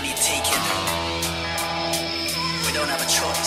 money taken. We don't have a choice.